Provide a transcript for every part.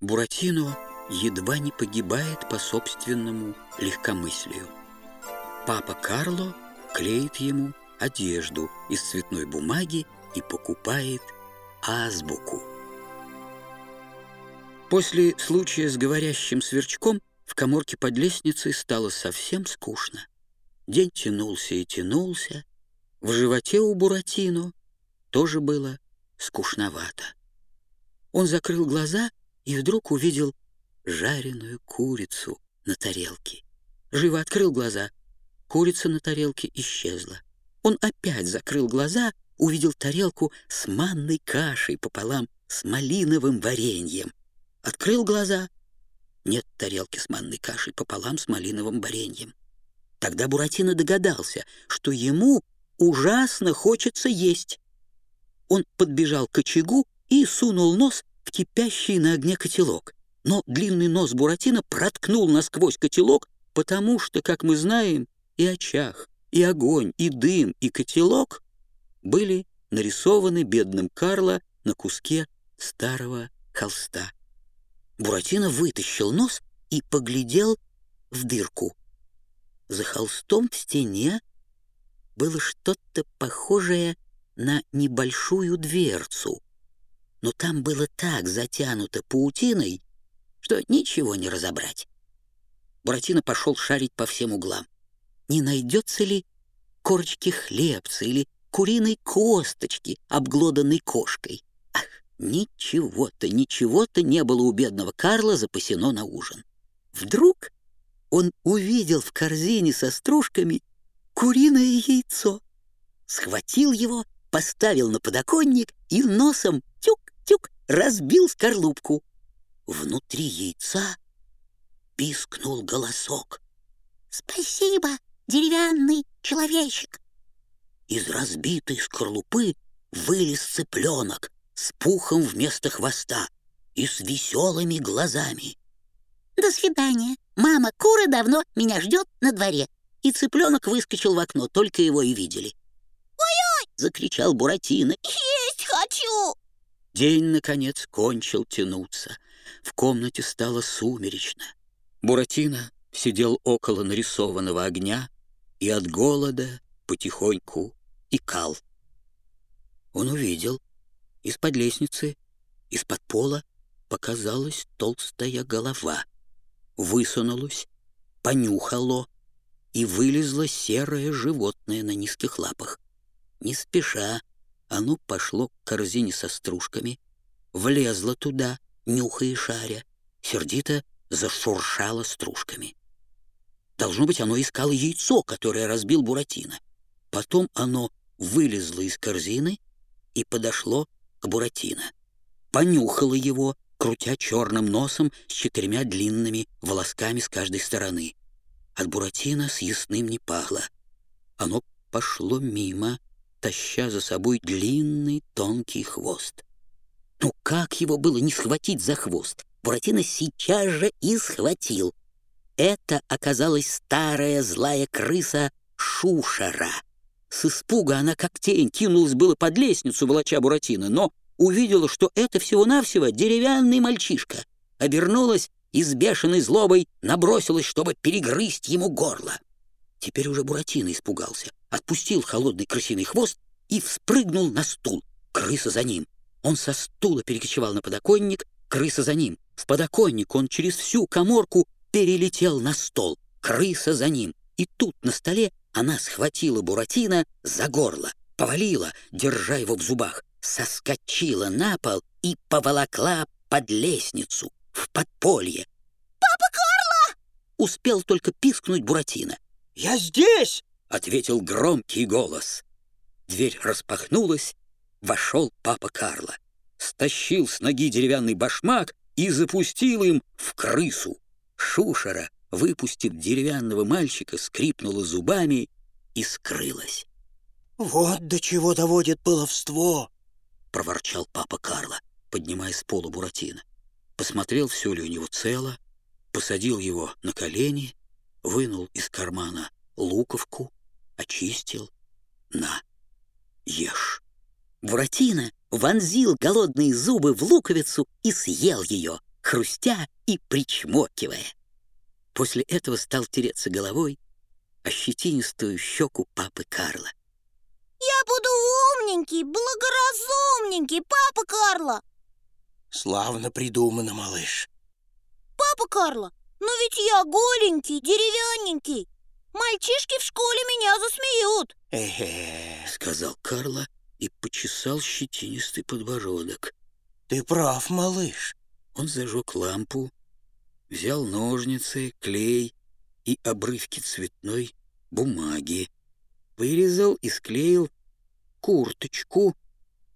Буратино едва не погибает по собственному легкомыслию. Папа Карло клеит ему одежду из цветной бумаги и покупает азбуку. После случая с говорящим сверчком в коморке под лестницей стало совсем скучно. День тянулся и тянулся. В животе у Буратино тоже было скучновато. Он закрыл глаза и вдруг увидел жареную курицу на тарелке. Живо открыл глаза. Курица на тарелке исчезла. Он опять закрыл глаза, увидел тарелку с манной кашей пополам с малиновым вареньем. Открыл глаза. Нет тарелки с манной кашей пополам с малиновым вареньем. Тогда Буратино догадался, что ему ужасно хочется есть. Он подбежал к очагу и сунул нос в кипящий на огне котелок. Но длинный нос Буратино проткнул насквозь котелок, потому что, как мы знаем, и очаг, и огонь, и дым, и котелок были нарисованы бедным Карло на куске старого холста. Буратино вытащил нос и поглядел в дырку. За холстом в стене было что-то похожее на небольшую дверцу, но там было так затянуто паутиной, что ничего не разобрать. Буратино пошел шарить по всем углам. Не найдется ли корочки хлебца или куриной косточки, обглоданной кошкой? Ах, ничего-то, ничего-то не было у бедного Карла запасено на ужин. Вдруг он увидел в корзине со стружками куриное яйцо, схватил его, поставил на подоконник и носом тюк-тюк разбил скорлупку. Внутри яйца пискнул голосок. «Спасибо, деревянный человечек!» Из разбитой скорлупы вылез цыпленок с пухом вместо хвоста и с веселыми глазами. «До свидания. Мама кура давно меня ждет на дворе». И цыпленок выскочил в окно, только его и видели. «Ой-ой!» — закричал Буратино. «Есть хочу!» День, наконец, кончил тянуться. В комнате стало сумеречно. Буратино сидел около нарисованного огня и от голода потихоньку икал. Он увидел, из-под лестницы, из-под пола показалась толстая голова — высунулось, понюхало, и вылезло серое животное на низких лапах. Не спеша, оно пошло к корзине со стружками, влезло туда, нюхая и шаря, сердито зашуршало стружками. Должно быть, оно искало яйцо, которое разбил Буратино. Потом оно вылезло из корзины и подошло к Буратино. Понюхало его, крутя черным носом с четырьмя длинными волосками с каждой стороны. От Буратино с ясным не пахло. Оно пошло мимо, таща за собой длинный тонкий хвост. Ну как его было не схватить за хвост? Буратино сейчас же и схватил. Это оказалась старая злая крыса Шушера. С испуга она как тень кинулась было под лестницу, волоча Буратино, но увидела, что это всего-навсего деревянный мальчишка, обернулась и с бешеной злобой набросилась, чтобы перегрызть ему горло. Теперь уже Буратино испугался, отпустил холодный крысиный хвост и вспрыгнул на стул. Крыса за ним. Он со стула перекочевал на подоконник, крыса за ним. В подоконник он через всю коморку перелетел на стол. Крыса за ним. И тут на столе она схватила Буратино за горло, повалила, держа его в зубах соскочила на пол и поволокла под лестницу, в подполье. «Папа Карло!» Успел только пискнуть Буратино. «Я здесь!» — ответил громкий голос. Дверь распахнулась, вошел папа Карло. Стащил с ноги деревянный башмак и запустил им в крысу. Шушера, выпустив деревянного мальчика, скрипнула зубами и скрылась. «Вот до чего доводит баловство!» — проворчал папа Карло, поднимая с пола Буратино. Посмотрел, все ли у него цело, посадил его на колени, вынул из кармана луковку, очистил. На, ешь. Буратино вонзил голодные зубы в луковицу и съел ее. хрустя и причмокивая. После этого стал тереться головой о щетинистую щеку папы Карла. Я буду умненький, благоразумненький, папа Карло. Славно придумано, малыш. Папа Карло, но ведь я голенький, деревянненький. Мальчишки в школе меня засмеют. Эхе, сказал Карло и почесал щетинистый подбородок. ты прав, малыш. Он зажег лампу, взял ножницы, клей и обрывки цветной бумаги, вырезал и склеил курточку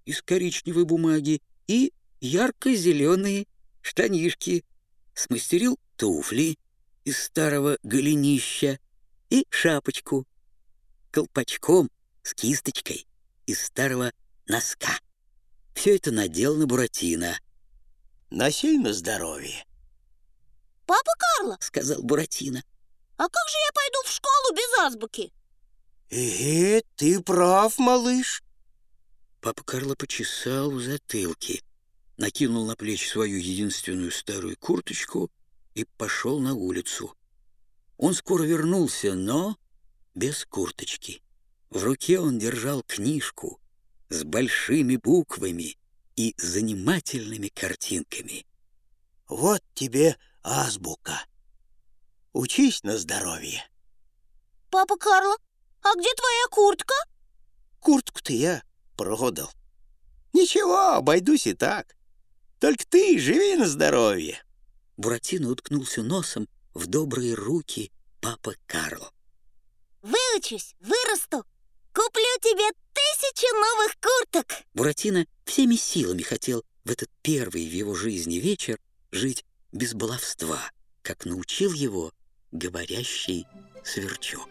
из коричневой бумаги и ярко-зеленые штанишки, смастерил туфли из старого голенища и шапочку колпачком с кисточкой из старого носка. Все это надел на Буратино, Носей на здоровье. Папа Карло, сказал Буратино. а как же я пойду в школу без азбуки? Э, ты прав, малыш. Папа Карло почесал в затылке, накинул на плечи свою единственную старую курточку и пошел на улицу. Он скоро вернулся, но без курточки. В руке он держал книжку с большими буквами и занимательными картинками. Вот тебе азбука. Учись на здоровье. Папа Карло, а где твоя куртка? Куртку-то я продал. Ничего, обойдусь и так. Только ты живи на здоровье. Буратино уткнулся носом в добрые руки папа Карло. Выучусь, вырасту, куплю тебе тысячу новых курток. Буратино всеми силами хотел в этот первый в его жизни вечер жить без баловства, как научил его говорящий сверчок.